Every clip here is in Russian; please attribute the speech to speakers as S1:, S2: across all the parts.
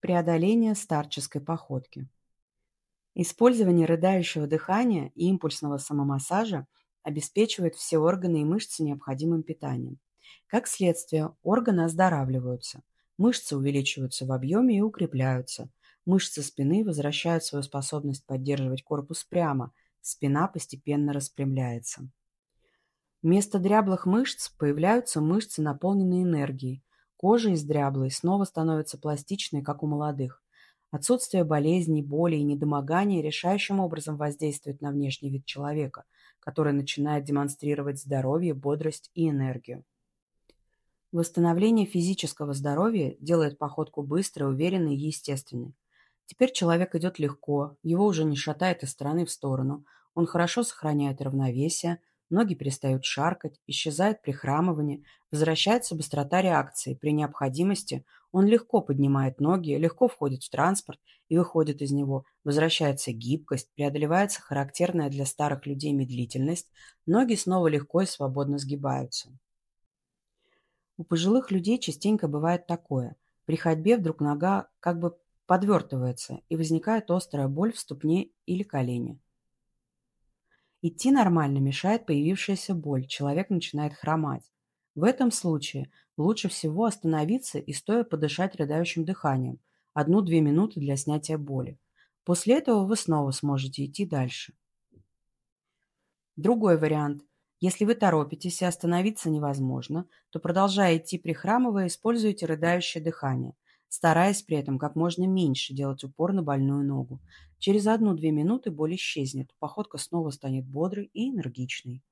S1: Преодоление старческой походки. Использование рыдающего дыхания и импульсного самомассажа обеспечивает все органы и мышцы необходимым питанием. Как следствие, органы оздоравливаются, мышцы увеличиваются в объеме и укрепляются, мышцы спины возвращают свою способность поддерживать корпус прямо, спина постепенно распрямляется. Вместо дряблых мышц появляются мышцы, наполненные энергией, Кожа из дряблой снова становится пластичной, как у молодых. Отсутствие болезней, боли и недомогания решающим образом воздействует на внешний вид человека, который начинает демонстрировать здоровье, бодрость и энергию. Восстановление физического здоровья делает походку быстрой, уверенной и естественной. Теперь человек идет легко, его уже не шатает из стороны в сторону, он хорошо сохраняет равновесие, ноги перестают шаркать, исчезает прихрамывание, возвращается быстрота реакции. При необходимости он легко поднимает ноги, легко входит в транспорт и выходит из него, возвращается гибкость, преодолевается характерная для старых людей медлительность, ноги снова легко и свободно сгибаются. У пожилых людей частенько бывает такое. При ходьбе вдруг нога как бы подвертывается, и возникает острая боль в ступне или колене. Идти нормально мешает появившаяся боль, человек начинает хромать. В этом случае лучше всего остановиться и стоя подышать рыдающим дыханием, одну-две минуты для снятия боли. После этого вы снова сможете идти дальше. Другой вариант. Если вы торопитесь и остановиться невозможно, то, продолжая идти прихрамывая, используйте рыдающее дыхание – стараясь при этом как можно меньше делать упор на больную ногу. Через одну-две минуты боль исчезнет, походка снова станет бодрой и энергичной.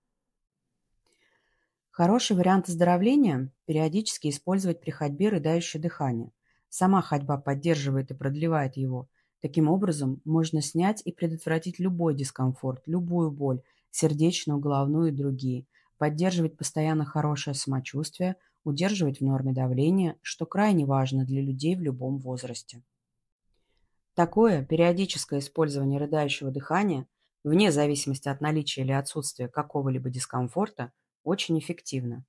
S1: Хороший вариант оздоровления – периодически использовать при ходьбе рыдающее дыхание. Сама ходьба поддерживает и продлевает его. Таким образом, можно снять и предотвратить любой дискомфорт, любую боль, сердечную, головную и другие, поддерживать постоянно хорошее самочувствие – удерживать в норме давление, что крайне важно для людей в любом возрасте. Такое периодическое использование рыдающего дыхания, вне зависимости от наличия или отсутствия какого-либо дискомфорта, очень эффективно.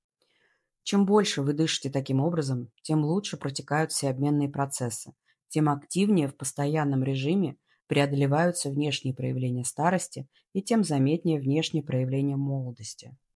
S1: Чем больше вы дышите таким образом, тем лучше протекают все обменные процессы, тем активнее в постоянном режиме преодолеваются внешние проявления старости и тем заметнее внешние проявления молодости.